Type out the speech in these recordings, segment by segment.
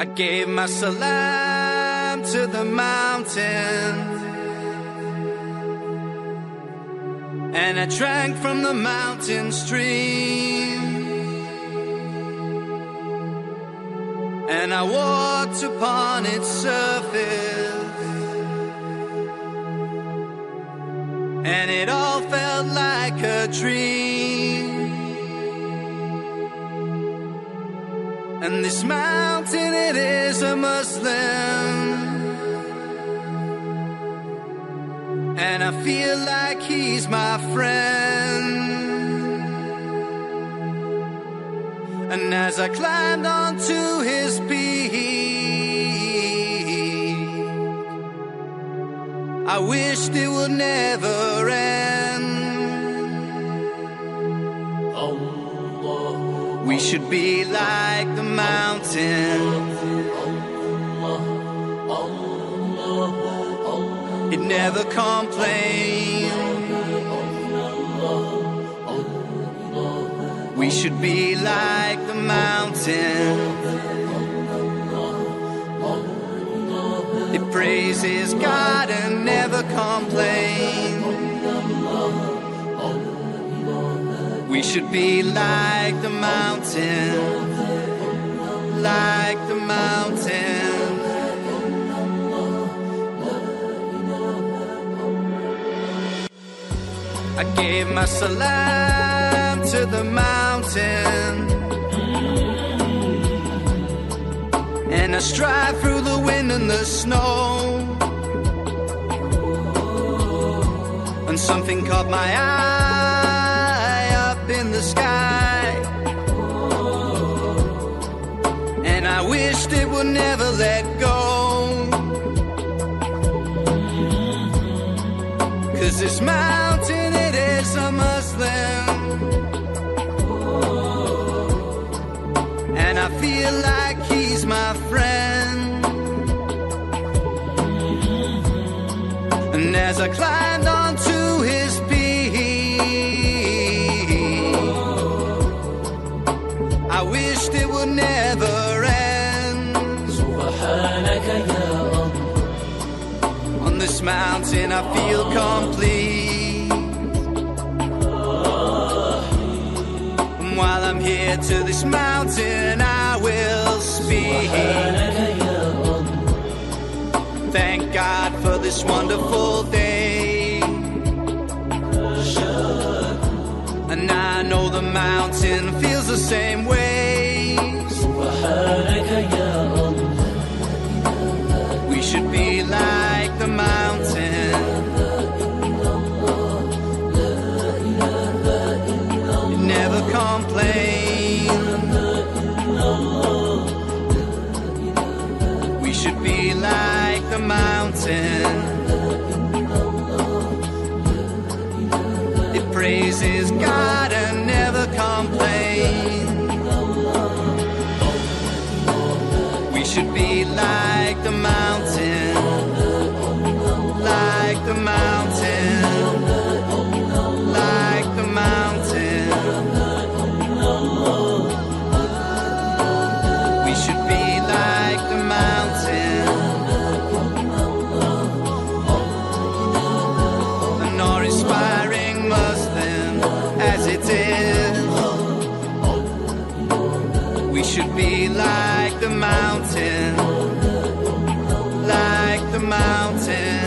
I gave my salam to the mountain. And I drank from the mountain stream. And I walked upon its surface. And it all felt like a dream. And this mountain, it is a Muslim. And I feel like he's my friend. And as I climbed onto his peak, I wished it would never end. We should be like the mountain. It never complains. We should be like the mountain. It praises God and never complains. We should be like the mountain, like the mountain. I gave my salam to the mountain. And I stride through the wind and the snow. And something caught my eye the sky. And I wished it would never let go. Cause this mountain, it is a Muslim. And I feel like he's my friend. And as I climbed this mountain, I feel complete. And while I'm here to this mountain, I will speak. Thank God for this wonderful day. And I know the mountain feels the same way. Complain. We should be like the mountain. It praises God and never complain. We should be like the mountain, like the mountain, like the mountain, like the mountain.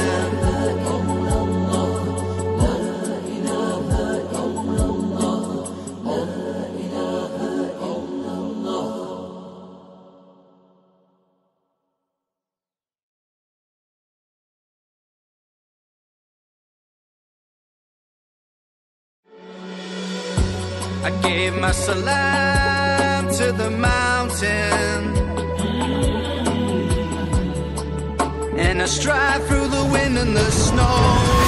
I gave my salam to the mountain. And I stride through the wind and the snow.